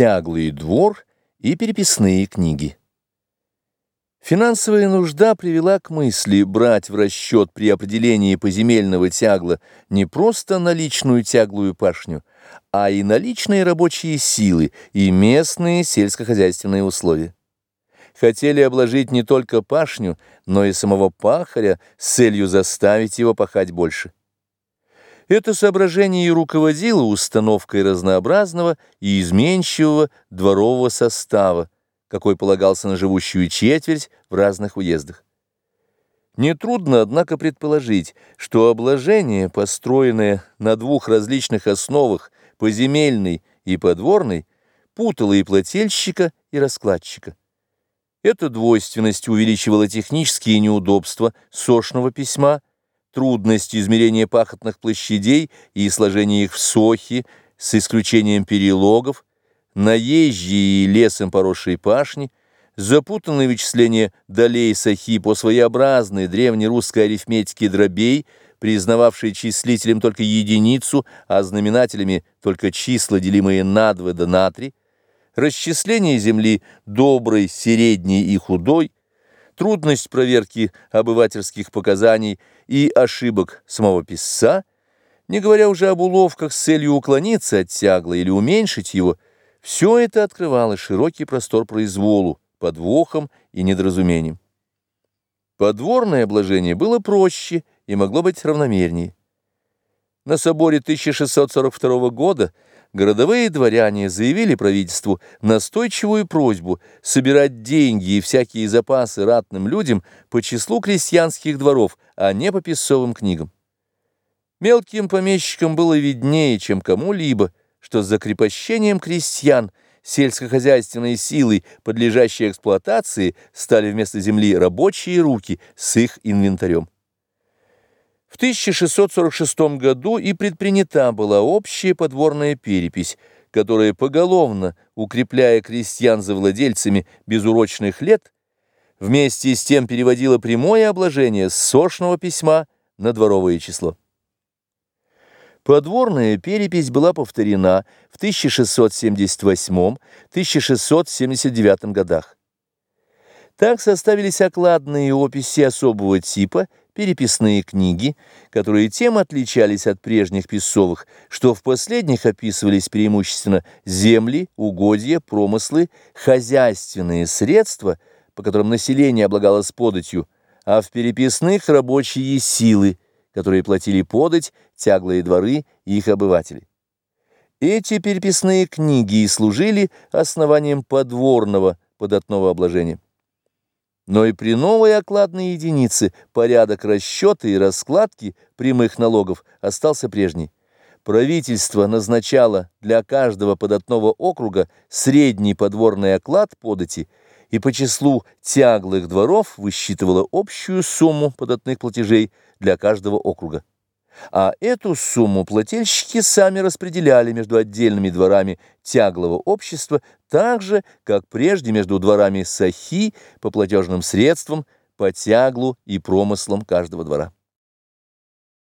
тяглый двор и переписные книги. Финансовая нужда привела к мысли брать в расчет при определении поземельного тягла не просто наличную тяглую пашню, а и наличные рабочие силы и местные сельскохозяйственные условия. Хотели обложить не только пашню, но и самого пахаря с целью заставить его пахать больше. Это соображение и руководило установкой разнообразного и изменчивого дворового состава, какой полагался на живущую четверть в разных уездах. Нетрудно, однако, предположить, что обложение, построенное на двух различных основах, поземельной и подворной, путало и плательщика, и раскладчика. Эта двойственность увеличивала технические неудобства сошного письма, трудность измерения пахотных площадей и сложения их в сохи, с исключением перелогов, наезжие и лесом поросшие пашни, запутанные вычисления долей сахи по своеобразной древнерусской арифметике дробей, признававшей числителем только единицу, а знаменателями только числа, делимые на 2 да на 3, расчисление земли доброй, средней и худой, трудность проверки обывательских показаний и ошибок самого писца, не говоря уже об уловках с целью уклониться от тягла или уменьшить его, все это открывало широкий простор произволу, подвохом и недоразумением. Подворное обложение было проще и могло быть равномернее. На соборе 1642 года городовые дворяне заявили правительству настойчивую просьбу собирать деньги и всякие запасы ратным людям по числу крестьянских дворов, а не по писцовым книгам. Мелким помещикам было виднее, чем кому-либо, что с закрепощением крестьян сельскохозяйственной силой, подлежащей эксплуатации, стали вместо земли рабочие руки с их инвентарем. В 1646 году и предпринята была общая подворная перепись, которая поголовно, укрепляя крестьян за владельцами безурочных лет, вместе с тем переводила прямое обложение с сошного письма на дворовое число. Подворная перепись была повторена в 1678-1679 годах. Так составились окладные описи особого типа – переписные книги, которые тем отличались от прежних писцовых, что в последних описывались преимущественно земли, угодья, промыслы, хозяйственные средства, по которым население облагалось податью, а в переписных рабочие силы, которые платили подать, тяглые дворы и их обыватели. Эти переписные книги и служили основанием подворного податного обложения. Но и при новой окладной единице порядок расчета и раскладки прямых налогов остался прежний. Правительство назначало для каждого податного округа средний подворный оклад подати и по числу тяглых дворов высчитывало общую сумму податных платежей для каждого округа а эту сумму плательщики сами распределяли между отдельными дворами тяглого общества, так же, как прежде между дворами сахи по платежным средствам, по тяглу и промыслам каждого двора.